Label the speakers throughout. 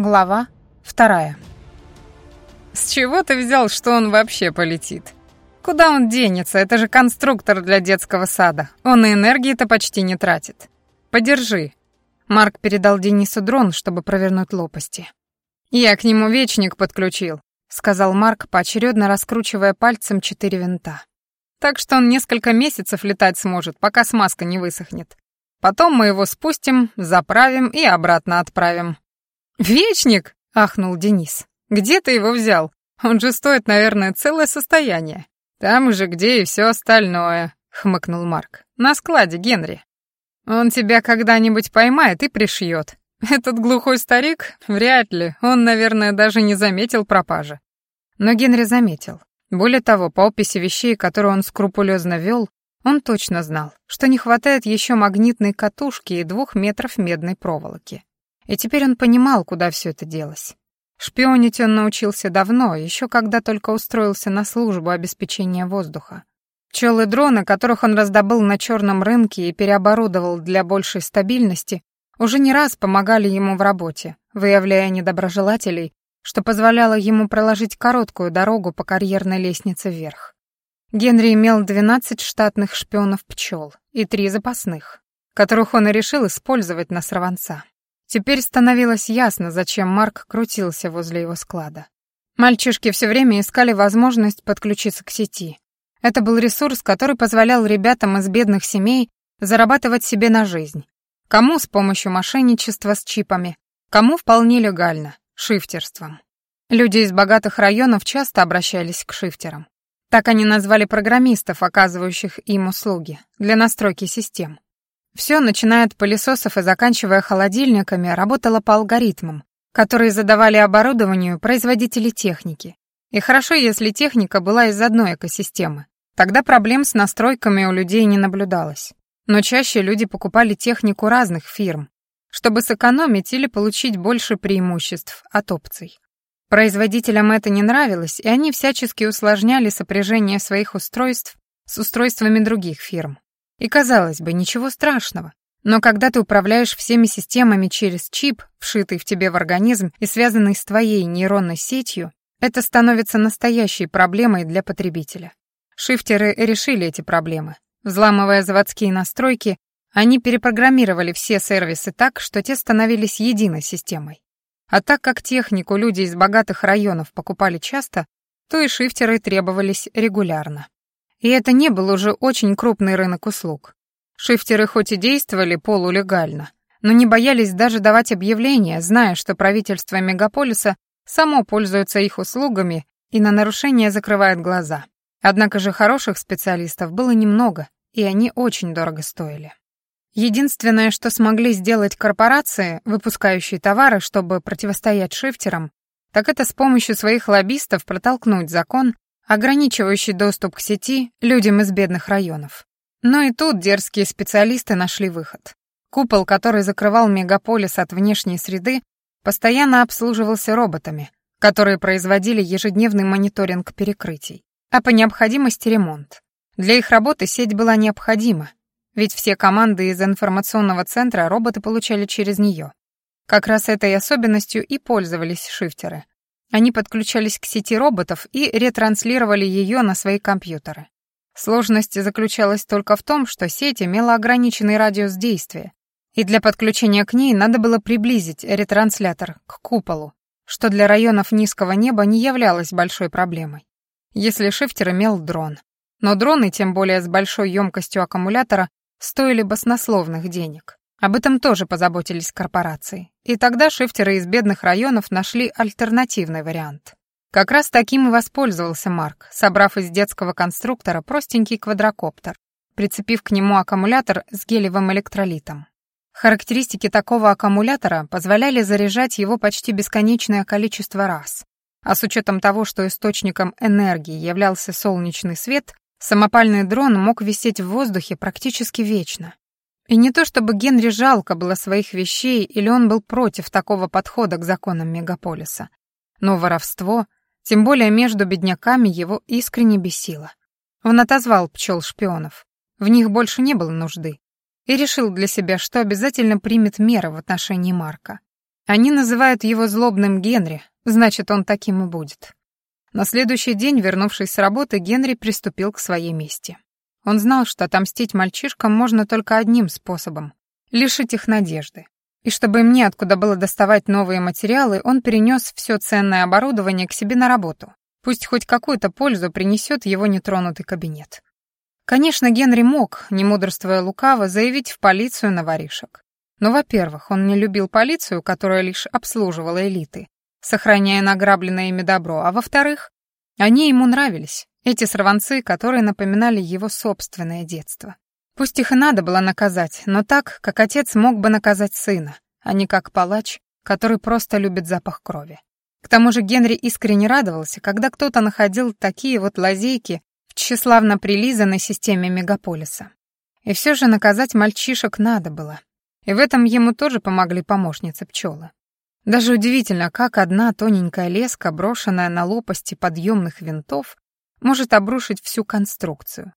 Speaker 1: Глава вторая. «С чего ты взял, что он вообще полетит? Куда он денется? Это же конструктор для детского сада. Он и энергии-то почти не тратит. Подержи». Марк передал Денису дрон, чтобы провернуть лопасти. «Я к нему вечник подключил», — сказал Марк, поочередно раскручивая пальцем четыре винта. «Так что он несколько месяцев летать сможет, пока смазка не высохнет. Потом мы его спустим, заправим и обратно отправим». «Вечник!» — ахнул Денис. «Где ты его взял? Он же стоит, наверное, целое состояние». «Там же, где и все остальное», — хмыкнул Марк. «На складе, Генри. Он тебя когда-нибудь поймает и пришьет. Этот глухой старик? Вряд ли. Он, наверное, даже не заметил пропажи». Но Генри заметил. Более того, по описи вещей, которые он скрупулезно вел, он точно знал, что не хватает еще магнитной катушки и двух метров медной проволоки. И теперь он понимал, куда все это делось. Шпионить он научился давно, еще когда только устроился на службу обеспечения воздуха. Пчелы-дроны, которых он раздобыл на черном рынке и переоборудовал для большей стабильности, уже не раз помогали ему в работе, выявляя недоброжелателей, что позволяло ему проложить короткую дорогу по карьерной лестнице вверх. Генри имел 12 штатных шпионов-пчел и три запасных, которых он и решил использовать на сорванца. Теперь становилось ясно, зачем Марк крутился возле его склада. Мальчишки все время искали возможность подключиться к сети. Это был ресурс, который позволял ребятам из бедных семей зарабатывать себе на жизнь. Кому с помощью мошенничества с чипами, кому вполне легально, шифтерством. Люди из богатых районов часто обращались к шифтерам. Так они назвали программистов, оказывающих им услуги, для настройки систем. Все, начиная от пылесосов и заканчивая холодильниками, работало по алгоритмам, которые задавали оборудованию производители техники. И хорошо, если техника была из одной экосистемы. Тогда проблем с настройками у людей не наблюдалось. Но чаще люди покупали технику разных фирм, чтобы сэкономить или получить больше преимуществ от опций. Производителям это не нравилось, и они всячески усложняли сопряжение своих устройств с устройствами других фирм. И казалось бы, ничего страшного. Но когда ты управляешь всеми системами через чип, вшитый в тебе в организм и связанный с твоей нейронной сетью, это становится настоящей проблемой для потребителя. Шифтеры решили эти проблемы. Взламывая заводские настройки, они перепрограммировали все сервисы так, что те становились единой системой. А так как технику люди из богатых районов покупали часто, то и шифтеры требовались регулярно. И это не был уже очень крупный рынок услуг. Шифтеры хоть и действовали полулегально, но не боялись даже давать объявления, зная, что правительство мегаполиса само пользуется их услугами и на нарушения закрывает глаза. Однако же хороших специалистов было немного, и они очень дорого стоили. Единственное, что смогли сделать корпорации, выпускающие товары, чтобы противостоять шифтерам, так это с помощью своих лоббистов протолкнуть закон, ограничивающий доступ к сети людям из бедных районов. Но и тут дерзкие специалисты нашли выход. Купол, который закрывал мегаполис от внешней среды, постоянно обслуживался роботами, которые производили ежедневный мониторинг перекрытий, а по необходимости ремонт. Для их работы сеть была необходима, ведь все команды из информационного центра роботы получали через нее. Как раз этой особенностью и пользовались шифтеры. Они подключались к сети роботов и ретранслировали ее на свои компьютеры. Сложность заключалась только в том, что сеть имела ограниченный радиус действия, и для подключения к ней надо было приблизить ретранслятор к куполу, что для районов низкого неба не являлось большой проблемой. Если шифтер имел дрон. Но дроны, тем более с большой емкостью аккумулятора, стоили баснословных денег. Об этом тоже позаботились корпорации. И тогда шифтеры из бедных районов нашли альтернативный вариант. Как раз таким и воспользовался Марк, собрав из детского конструктора простенький квадрокоптер, прицепив к нему аккумулятор с гелевым электролитом. Характеристики такого аккумулятора позволяли заряжать его почти бесконечное количество раз. А с учетом того, что источником энергии являлся солнечный свет, Самопальный дрон мог висеть в воздухе практически вечно. И не то чтобы Генри жалко было своих вещей или он был против такого подхода к законам мегаполиса. Но воровство, тем более между бедняками, его искренне бесило. Он отозвал пчел-шпионов. В них больше не было нужды. И решил для себя, что обязательно примет меры в отношении Марка. Они называют его злобным Генри, значит, он таким и будет. На следующий день, вернувшись с работы, Генри приступил к своей мести. Он знал, что отомстить мальчишкам можно только одним способом — лишить их надежды. И чтобы мне откуда было доставать новые материалы, он перенес все ценное оборудование к себе на работу. Пусть хоть какую-то пользу принесет его нетронутый кабинет. Конечно, Генри мог, не мудрствуя лукаво, заявить в полицию на воришек. Но, во-первых, он не любил полицию, которая лишь обслуживала элиты, сохраняя награбленное ими добро, а во-вторых, они ему нравились, эти сорванцы, которые напоминали его собственное детство. Пусть их и надо было наказать, но так, как отец мог бы наказать сына, а не как палач, который просто любит запах крови. К тому же Генри искренне радовался, когда кто-то находил такие вот лазейки в тщеславно прилизанной системе мегаполиса. И все же наказать мальчишек надо было. И в этом ему тоже помогли помощницы пчелы. Даже удивительно, как одна тоненькая леска, брошенная на лопасти подъемных винтов, может обрушить всю конструкцию.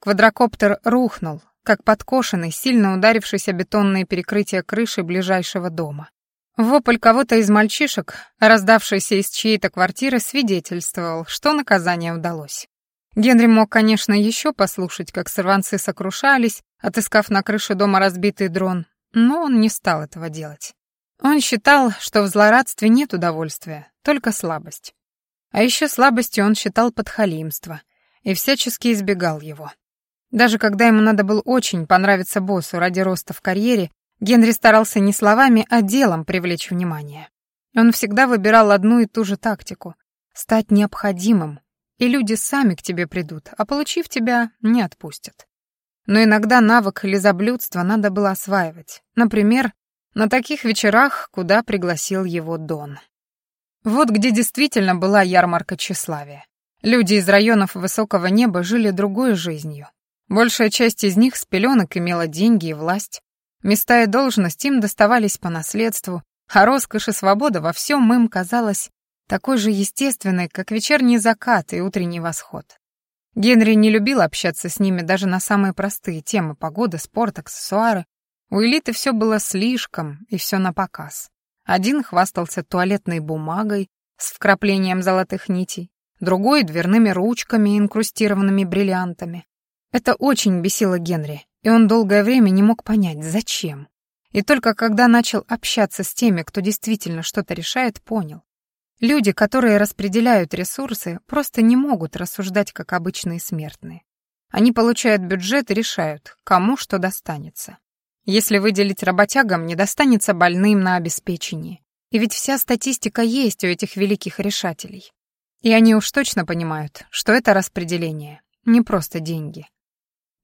Speaker 1: Квадрокоптер рухнул, как подкошенный, сильно ударившись о бетонные перекрытия крыши ближайшего дома. Вопль кого-то из мальчишек, раздавшийся из чьей-то квартиры, свидетельствовал, что наказание удалось. Генри мог, конечно, еще послушать, как сорванцы сокрушались, отыскав на крыше дома разбитый дрон, но он не стал этого делать. Он считал, что в злорадстве нет удовольствия, только слабость. А еще слабостью он считал подхалимство и всячески избегал его. Даже когда ему надо было очень понравиться боссу ради роста в карьере, Генри старался не словами, а делом привлечь внимание. Он всегда выбирал одну и ту же тактику — стать необходимым, и люди сами к тебе придут, а получив тебя, не отпустят. Но иногда навык лизоблюдства надо было осваивать. Например, на таких вечерах, куда пригласил его Дон. Вот где действительно была ярмарка тщеславия. Люди из районов высокого неба жили другой жизнью. Большая часть из них с пеленок имела деньги и власть. Места и должность им доставались по наследству, а роскошь и свобода во всем им казалась такой же естественной, как вечерний закат и утренний восход. Генри не любил общаться с ними даже на самые простые темы — погода, спорт, аксессуары. У элиты все было слишком, и все на показ. Один хвастался туалетной бумагой с вкраплением золотых нитей, другой — дверными ручками, инкрустированными бриллиантами. Это очень бесило Генри, и он долгое время не мог понять, зачем. И только когда начал общаться с теми, кто действительно что-то решает, понял. Люди, которые распределяют ресурсы, просто не могут рассуждать как обычные смертные. Они получают бюджет и решают, кому что достанется. Если выделить работягам, не достанется больным на обеспечении. И ведь вся статистика есть у этих великих решателей. И они уж точно понимают, что это распределение, не просто деньги.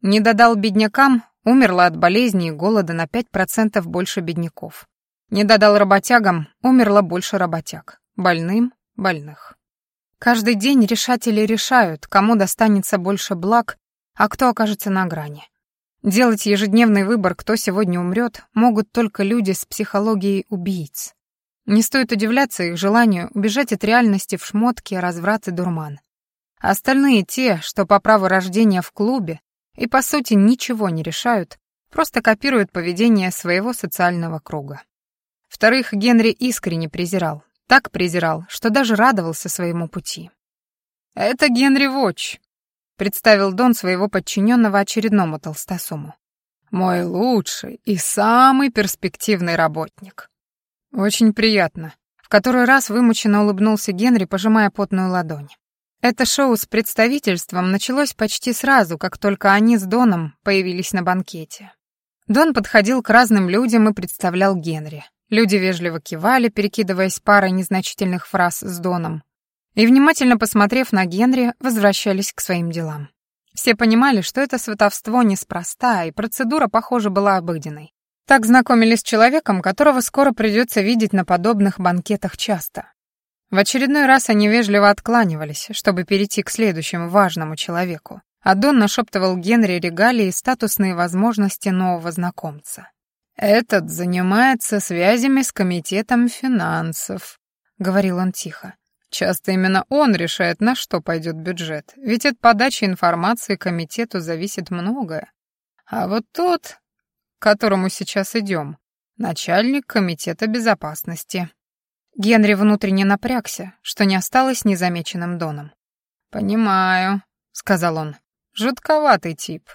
Speaker 1: Не додал беднякам, умерло от болезни и голода на 5% больше бедняков. Не додал работягам, умерло больше работяг больным — больных. Каждый день решатели решают, кому достанется больше благ, а кто окажется на грани. Делать ежедневный выбор, кто сегодня умрет, могут только люди с психологией убийц. Не стоит удивляться их желанию убежать от реальности в шмотке, разврат и дурман. А остальные те, что по праву рождения в клубе и по сути ничего не решают, просто копируют поведение своего социального круга. Вторых Генри искренне презирал, так презирал, что даже радовался своему пути. «Это Генри Вотч», — представил Дон своего подчиненного очередному толстосуму. «Мой лучший и самый перспективный работник». «Очень приятно», — в который раз вымученно улыбнулся Генри, пожимая потную ладонь. Это шоу с представительством началось почти сразу, как только они с Доном появились на банкете. Дон подходил к разным людям и представлял Генри. Люди вежливо кивали, перекидываясь парой незначительных фраз с Доном, и, внимательно посмотрев на Генри, возвращались к своим делам. Все понимали, что это сватовство неспроста, и процедура, похоже, была обыденной. Так знакомились с человеком, которого скоро придется видеть на подобных банкетах часто. В очередной раз они вежливо откланивались, чтобы перейти к следующему важному человеку, а Дон нашептывал Генри регалии и статусные возможности нового знакомца. «Этот занимается связями с комитетом финансов», — говорил он тихо. «Часто именно он решает, на что пойдет бюджет, ведь от подачи информации комитету зависит многое. А вот тот, к которому сейчас идем, начальник комитета безопасности». Генри внутренне напрягся, что не осталось незамеченным Доном. «Понимаю», — сказал он. «Жутковатый тип.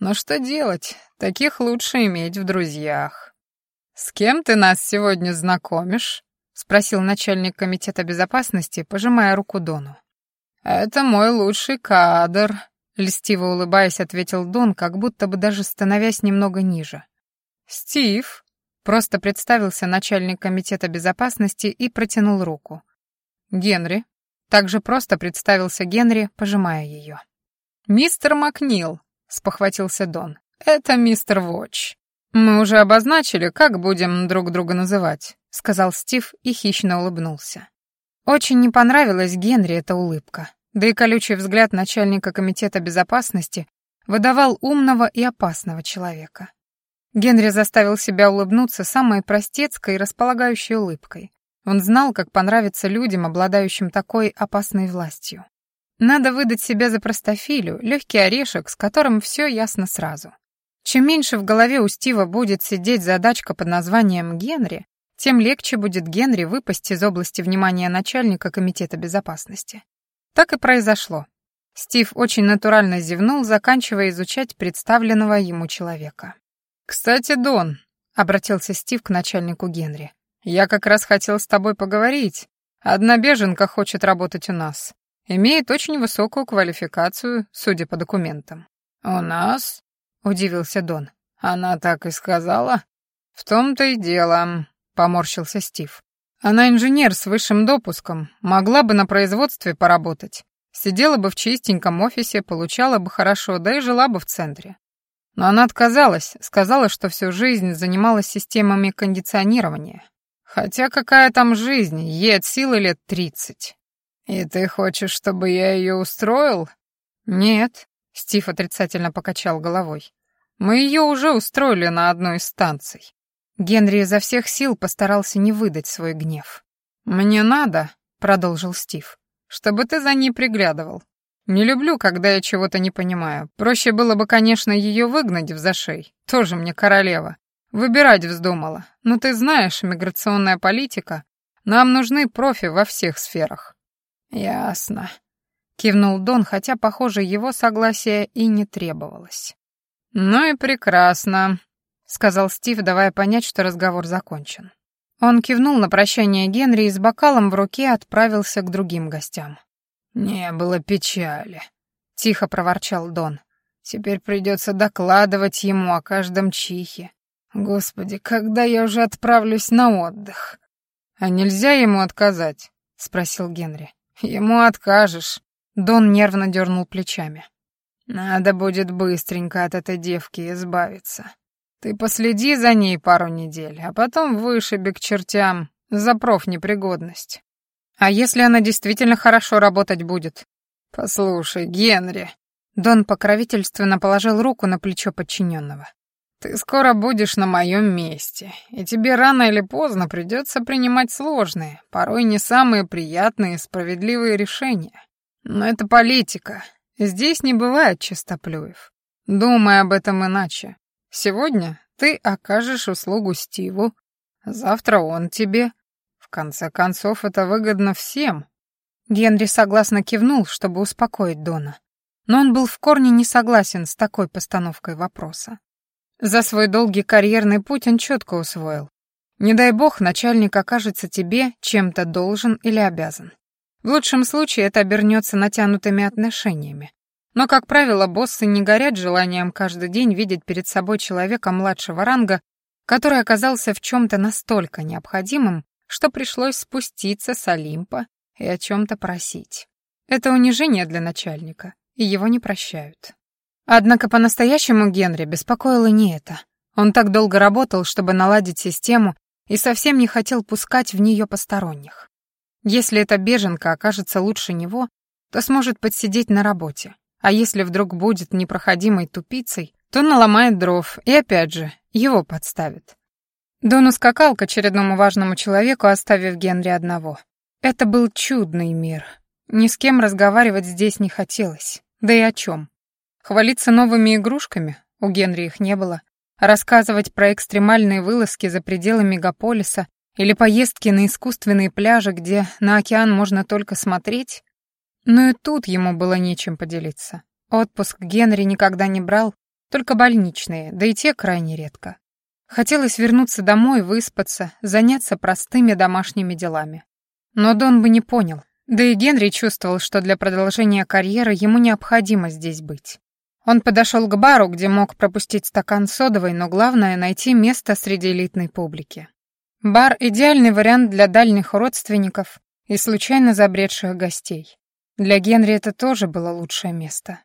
Speaker 1: Но что делать? Таких лучше иметь в друзьях». «С кем ты нас сегодня знакомишь?» — спросил начальник комитета безопасности, пожимая руку Дону. «Это мой лучший кадр», — льстиво улыбаясь, ответил Дон, как будто бы даже становясь немного ниже. «Стив», — просто представился начальник комитета безопасности и протянул руку. «Генри», — также просто представился Генри, пожимая ее. «Мистер Макнил», — спохватился Дон, — «это мистер Вотч. Мы уже обозначили, как будем друг друга называть», — сказал Стив и хищно улыбнулся. Очень не понравилась Генри эта улыбка, да и колючий взгляд начальника комитета безопасности выдавал умного и опасного человека. Генри заставил себя улыбнуться самой простецкой и располагающей улыбкой. Он знал, как понравится людям, обладающим такой опасной властью. Надо выдать себя за простофилю, легкий орешек, с которым все ясно сразу. Чем меньше в голове у Стива будет сидеть задачка под названием «Генри», тем легче будет Генри выпасть из области внимания начальника комитета безопасности. Так и произошло. Стив очень натурально зевнул, заканчивая изучать представленного ему человека. «Кстати, Дон», — обратился Стив к начальнику Генри, — «я как раз хотел с тобой поговорить. Одна беженка хочет работать у нас. Имеет очень высокую квалификацию, судя по документам». «У нас?» — удивился Дон. «Она так и сказала?» «В том-то и дело», — поморщился Стив. «Она инженер с высшим допуском, могла бы на производстве поработать. Сидела бы в чистеньком офисе, получала бы хорошо, да и жила бы в центре. Но она отказалась, сказала, что всю жизнь занималась системами кондиционирования. Хотя какая там жизнь, ей от силы лет тридцать. «И ты хочешь, чтобы я ее устроил?» «Нет», — Стив отрицательно покачал головой. «Мы ее уже устроили на одной из станций». Генри изо всех сил постарался не выдать свой гнев. «Мне надо», — продолжил Стив, — «чтобы ты за ней приглядывал. Не люблю, когда я чего-то не понимаю. Проще было бы, конечно, ее выгнать в зашей. Тоже мне королева. Выбирать вздумала. Но ты знаешь, миграционная политика. Нам нужны профи во всех сферах. Ясно. Кивнул Дон, хотя, похоже, его согласия и не требовалось. Ну и прекрасно, сказал Стив, давая понять, что разговор закончен. Он кивнул на прощание Генри и с бокалом в руке отправился к другим гостям. «Не было печали», — тихо проворчал Дон. «Теперь придется докладывать ему о каждом чихе. Господи, когда я уже отправлюсь на отдых?» «А нельзя ему отказать?» — спросил Генри. «Ему откажешь». Дон нервно дернул плечами. «Надо будет быстренько от этой девки избавиться. Ты последи за ней пару недель, а потом вышиби к чертям за профнепригодность. А если она действительно хорошо работать будет? Послушай, Генри. Дон покровительственно положил руку на плечо подчиненного. Ты скоро будешь на моем месте, и тебе рано или поздно придется принимать сложные, порой не самые приятные справедливые решения. Но это политика. Здесь не бывает чистоплюев. Думай об этом иначе. Сегодня ты окажешь услугу Стиву, завтра он тебе, конце концов, это выгодно всем. Генри согласно кивнул, чтобы успокоить Дона. Но он был в корне не согласен с такой постановкой вопроса. За свой долгий карьерный путь он четко усвоил. Не дай бог, начальник окажется тебе чем-то должен или обязан. В лучшем случае это обернется натянутыми отношениями. Но, как правило, боссы не горят желанием каждый день видеть перед собой человека младшего ранга, который оказался в чем-то настолько необходимым, что пришлось спуститься с Олимпа и о чем-то просить. Это унижение для начальника, и его не прощают. Однако по-настоящему Генри беспокоило не это. Он так долго работал, чтобы наладить систему, и совсем не хотел пускать в нее посторонних. Если эта беженка окажется лучше него, то сможет подсидеть на работе, а если вдруг будет непроходимой тупицей, то наломает дров и опять же его подставит. Дон ускакал к очередному важному человеку, оставив Генри одного. Это был чудный мир. Ни с кем разговаривать здесь не хотелось. Да и о чем? Хвалиться новыми игрушками? У Генри их не было. Рассказывать про экстремальные вылазки за пределы мегаполиса или поездки на искусственные пляжи, где на океан можно только смотреть? Но и тут ему было нечем поделиться. Отпуск Генри никогда не брал, только больничные, да и те крайне редко. Хотелось вернуться домой, выспаться, заняться простыми домашними делами. Но Дон бы не понял. Да и Генри чувствовал, что для продолжения карьеры ему необходимо здесь быть. Он подошел к бару, где мог пропустить стакан содовой, но главное — найти место среди элитной публики. Бар — идеальный вариант для дальних родственников и случайно забредших гостей. Для Генри это тоже было лучшее место.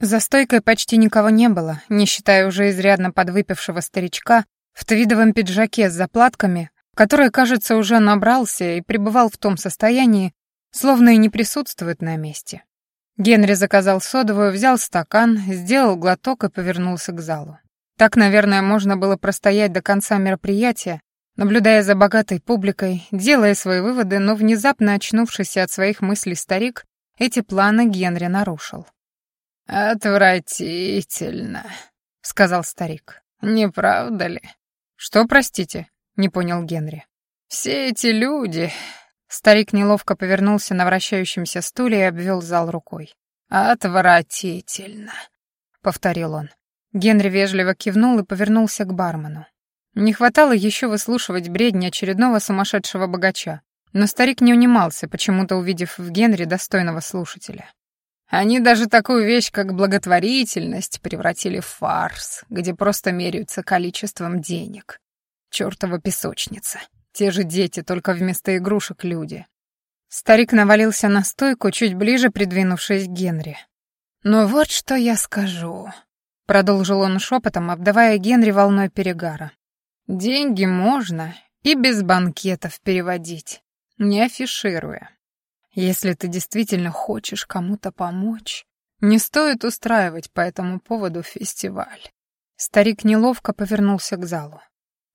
Speaker 1: За стойкой почти никого не было, не считая уже изрядно подвыпившего старичка, в твидовом пиджаке с заплатками, который, кажется, уже набрался и пребывал в том состоянии, словно и не присутствует на месте. Генри заказал содовую, взял стакан, сделал глоток и повернулся к залу. Так, наверное, можно было простоять до конца мероприятия, наблюдая за богатой публикой, делая свои выводы, но внезапно очнувшийся от своих мыслей старик эти планы Генри нарушил. «Отвратительно», — сказал старик. «Не правда ли?» «Что, простите?» — не понял Генри. «Все эти люди...» Старик неловко повернулся на вращающемся стуле и обвел зал рукой. «Отвратительно», — повторил он. Генри вежливо кивнул и повернулся к бармену. Не хватало еще выслушивать бредни очередного сумасшедшего богача, но старик не унимался, почему-то увидев в Генри достойного слушателя. Они даже такую вещь, как благотворительность, превратили в фарс, где просто меряются количеством денег. Чёртова песочница. Те же дети, только вместо игрушек люди. Старик навалился на стойку, чуть ближе придвинувшись к Генри. «Ну вот что я скажу», — продолжил он шепотом, обдавая Генри волной перегара. «Деньги можно и без банкетов переводить, не афишируя. Если ты действительно хочешь кому-то помочь, не стоит устраивать по этому поводу фестиваль. Старик неловко повернулся к залу.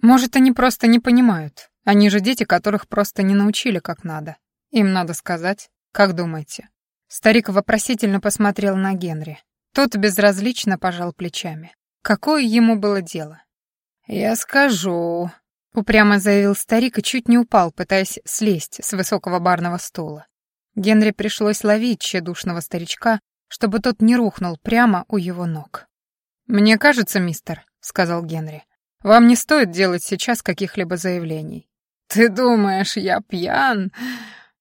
Speaker 1: Может, они просто не понимают. Они же дети, которых просто не научили как надо. Им надо сказать. Как думаете? Старик вопросительно посмотрел на Генри. Тот безразлично пожал плечами. Какое ему было дело? «Я скажу», — упрямо заявил старик и чуть не упал, пытаясь слезть с высокого барного стула. Генри пришлось ловить тщедушного старичка, чтобы тот не рухнул прямо у его ног. «Мне кажется, мистер», — сказал Генри, — «вам не стоит делать сейчас каких-либо заявлений». «Ты думаешь, я пьян?»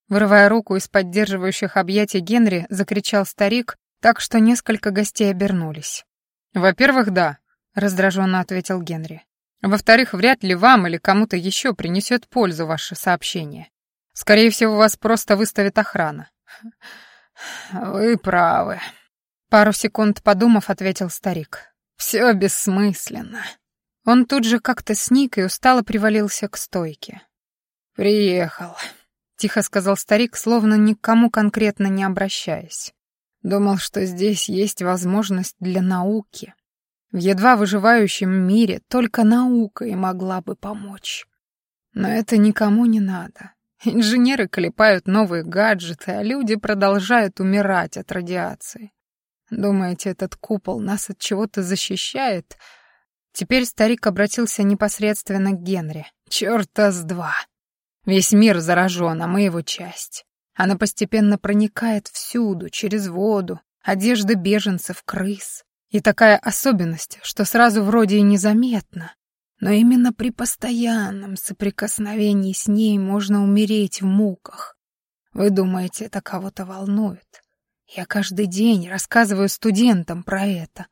Speaker 1: Вырывая руку из поддерживающих объятий Генри, закричал старик, так что несколько гостей обернулись. «Во-первых, да», — раздраженно ответил Генри. «Во-вторых, вряд ли вам или кому-то еще принесет пользу ваше сообщение. Скорее всего, вас просто выставит охрана. Вы правы. Пару секунд подумав, ответил старик. Все бессмысленно. Он тут же как-то сник и устало привалился к стойке. «Приехал», — тихо сказал старик, словно никому конкретно не обращаясь. Думал, что здесь есть возможность для науки. В едва выживающем мире только наука и могла бы помочь. Но это никому не надо. Инженеры клепают новые гаджеты, а люди продолжают умирать от радиации. Думаете, этот купол нас от чего-то защищает? Теперь старик обратился непосредственно к Генри. Чёрта с два. Весь мир заражен, а мы его часть. Она постепенно проникает всюду, через воду, одежды беженцев, крыс. И такая особенность, что сразу вроде и незаметно, но именно при постоянном соприкосновении с ней можно умереть в муках. Вы думаете, это кого-то волнует? Я каждый день рассказываю студентам про это.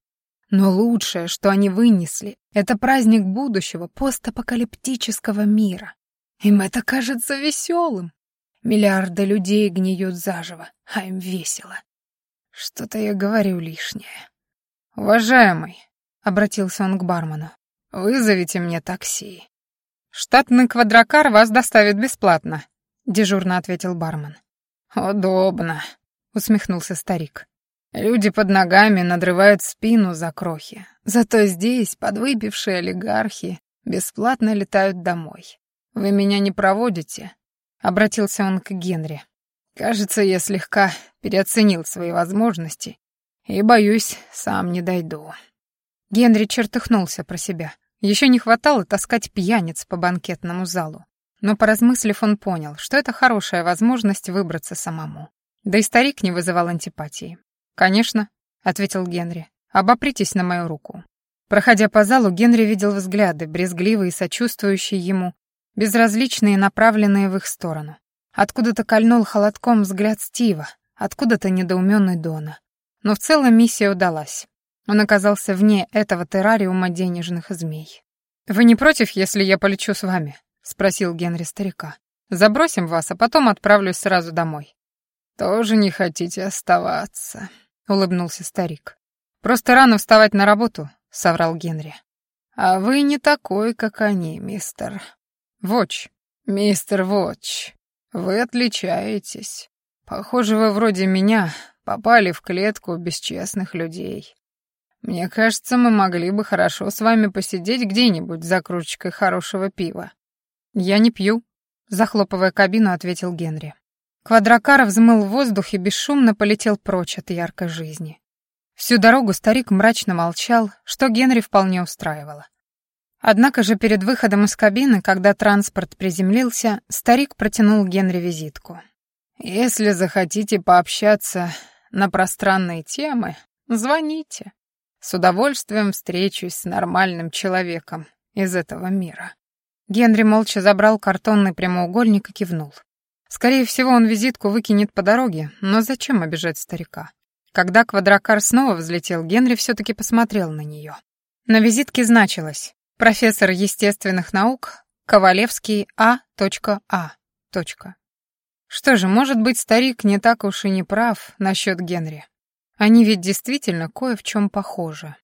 Speaker 1: Но лучшее, что они вынесли, это праздник будущего постапокалиптического мира. Им это кажется веселым. Миллиарды людей гниют заживо, а им весело. Что-то я говорю лишнее. «Уважаемый», — обратился он к бармену, «Вызовите мне такси». «Штатный квадрокар вас доставит бесплатно», — дежурно ответил бармен. «Удобно», — усмехнулся старик. «Люди под ногами надрывают спину за крохи. Зато здесь подвыпившие олигархи бесплатно летают домой. Вы меня не проводите?» — обратился он к Генри. «Кажется, я слегка переоценил свои возможности и, боюсь, сам не дойду». Генри чертыхнулся про себя. Еще не хватало таскать пьяниц по банкетному залу. Но поразмыслив, он понял, что это хорошая возможность выбраться самому. Да и старик не вызывал антипатии. «Конечно», — ответил Генри, — «обопритесь на мою руку». Проходя по залу, Генри видел взгляды, брезгливые и сочувствующие ему, безразличные, направленные в их сторону. Откуда-то кольнул холодком взгляд Стива, откуда-то недоуменный Дона. Но в целом миссия удалась. Он оказался вне этого террариума денежных змей. «Вы не против, если я полечу с вами?» — спросил Генри старика. «Забросим вас, а потом отправлюсь сразу домой».
Speaker 2: «Тоже не хотите оставаться», — улыбнулся старик.
Speaker 1: «Просто рано вставать на работу», — соврал Генри.
Speaker 2: «А вы не такой, как они, мистер...»
Speaker 1: «Воч».
Speaker 2: «Мистер Воч, вы отличаетесь. Похоже, вы вроде меня попали в клетку бесчестных людей. Мне кажется, мы могли бы хорошо с вами посидеть где-нибудь за кружечкой хорошего пива.
Speaker 1: Я не пью, захлопывая кабину, ответил Генри. Квадрокар взмыл в воздух и бесшумно полетел прочь от яркой жизни. Всю дорогу старик мрачно молчал, что Генри вполне устраивало. Однако же перед выходом из кабины, когда транспорт приземлился, старик протянул Генри визитку.
Speaker 2: «Если захотите пообщаться на пространные темы, звоните. С удовольствием встречусь с нормальным человеком из этого мира».
Speaker 1: Генри молча забрал картонный прямоугольник и кивнул. Скорее всего, он визитку выкинет по дороге, но зачем обижать старика? Когда квадрокар снова взлетел, Генри все-таки посмотрел на нее. На визитке значилось «Профессор естественных наук Ковалевский А.А. Что же, может быть, старик не так уж и не прав насчет Генри. Они ведь действительно кое в чем похожи.